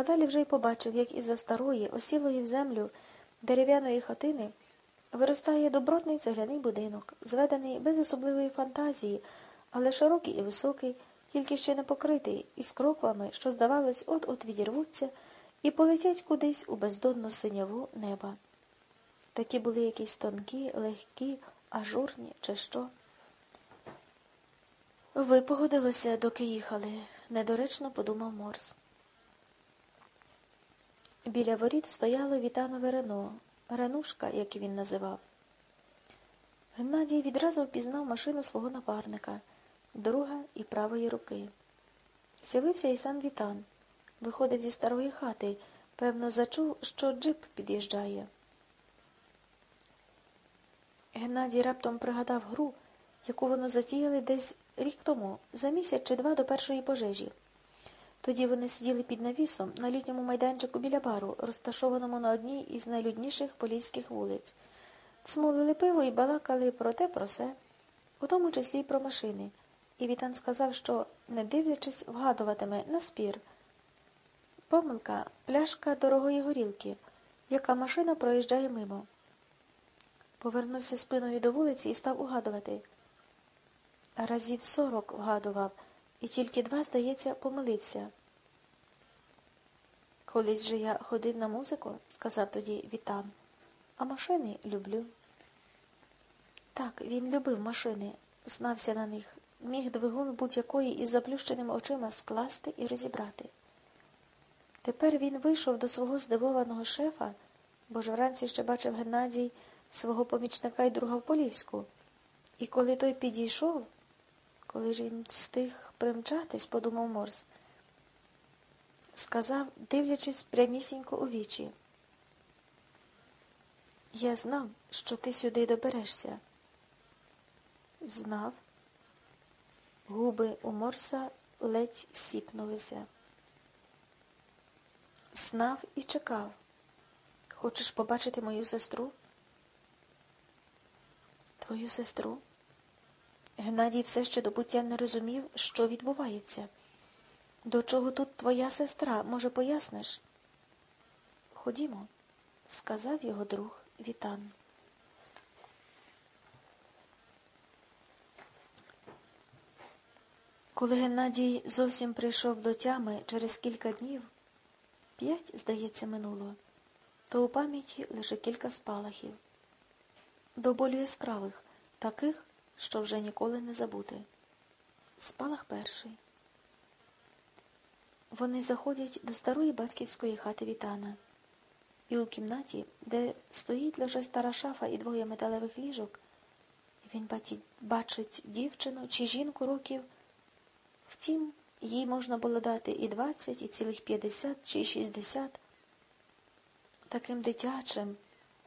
А далі вже й побачив, як із-за старої, осілої в землю дерев'яної хатини виростає добротний цегляний будинок, зведений без особливої фантазії, але широкий і високий, тільки ще не покритий, із кроквами, що, здавалось, от-от відірвуться, і полетять кудись у бездонну синяву неба. Такі були якісь тонкі, легкі, ажурні, чи що. Ви погодилися, доки їхали, недоречно подумав Морс. Біля воріт стояло вітанове Рено, Ренушка, як він називав. Геннадій відразу впізнав машину свого напарника, друга і правої руки. З'явився і сам Вітан. Виходив зі старої хати, певно, зачув, що джип під'їжджає. Геннадій раптом пригадав гру, яку воно затіяли десь рік тому, за місяць чи два до першої пожежі. Тоді вони сиділи під навісом на літньому майданчику біля бару, розташованому на одній із найлюдніших полівських вулиць. Смолили пиво і балакали про те, про се, у тому числі й про машини. І Вітан сказав, що, не дивлячись, вгадуватиме на спір. Помилка пляшка дорогої горілки, яка машина проїжджає мимо. Повернувся спиною до вулиці і став угадувати. Разів сорок вгадував, і тільки два, здається, помилився. Колись же я ходив на музику, сказав тоді Вітан, а машини люблю. Так, він любив машини, знався на них, міг двигун будь-якої із заплющеними очима скласти і розібрати. Тепер він вийшов до свого здивованого шефа, бо ж вранці ще бачив Геннадій свого помічника й друга в Полівську. І коли той підійшов, коли ж він встиг примчатись, подумав Морс, сказав, дивлячись прямісінько у вічі. Я знав, що ти сюди доберешся. Знав. Губи у Морса ледь сіпнулися. Знав і чекав. Хочеш побачити мою сестру? Твою сестру? Геннадій все ще до буття не розумів, що відбувається. До чого тут твоя сестра, може, поясниш? Ходімо, сказав його друг Вітан. Коли Геннадій зовсім прийшов до тями через кілька днів, п'ять, здається, минуло, то у пам'яті лише кілька спалахів, до болю яскравих, таких, що вже ніколи не забути. Спалах перший. Вони заходять до старої батьківської хати Вітана. І у кімнаті, де стоїть лише стара шафа і двоє металевих ліжок, він бачить дівчину чи жінку років. Втім, їй можна було дати і двадцять, і цілих п'ятдесят, чи шістдесят. Таким дитячим,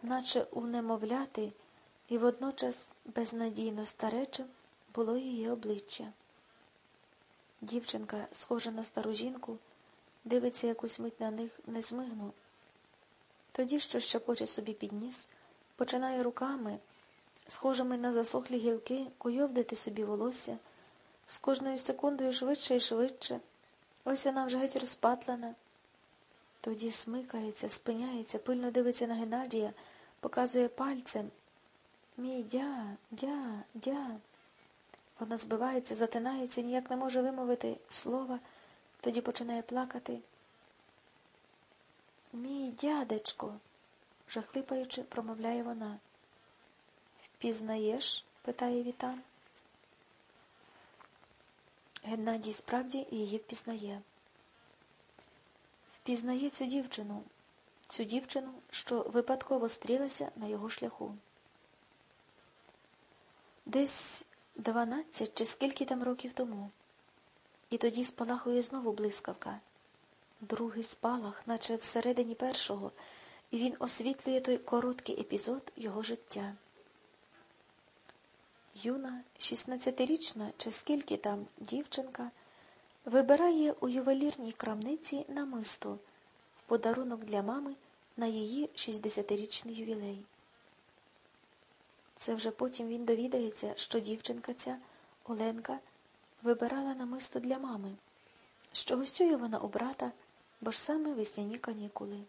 наче унемовляти, і водночас безнадійно старечим було її обличчя. Дівчинка, схожа на стару жінку, дивиться якусь мить на них незмигну. Тоді, що щепоче собі підніс, починає руками, схожими на засохлі гілки, куйовдити собі волосся, з кожною секундою швидше і швидше. Ось вона вже геть розпатлена. Тоді смикається, спиняється, пильно дивиться на Геннадія, показує пальцем. Мій дя, дя, дя. Вона збивається, затинається, ніяк не може вимовити слова, тоді починає плакати. Мій дядечко, вже хлипаючи, промовляє вона. Впізнаєш? питає Вітан. Геннадій справді її впізнає. Впізнає цю дівчину, цю дівчину, що випадково стрілася на його шляху. Десь дванадцять чи скільки там років тому. І тоді спалахує знову блискавка. Другий спалах, наче всередині першого, і він освітлює той короткий епізод його життя. Юна, шістнадцятирічна чи скільки там дівчинка, вибирає у ювелірній крамниці намисто в подарунок для мами на її шістдесятирічний ювілей. Це вже потім він довідається, що дівчинка ця, Оленка, вибирала намисто для мами, що гостює вона у брата бо ж саме весняні канікули.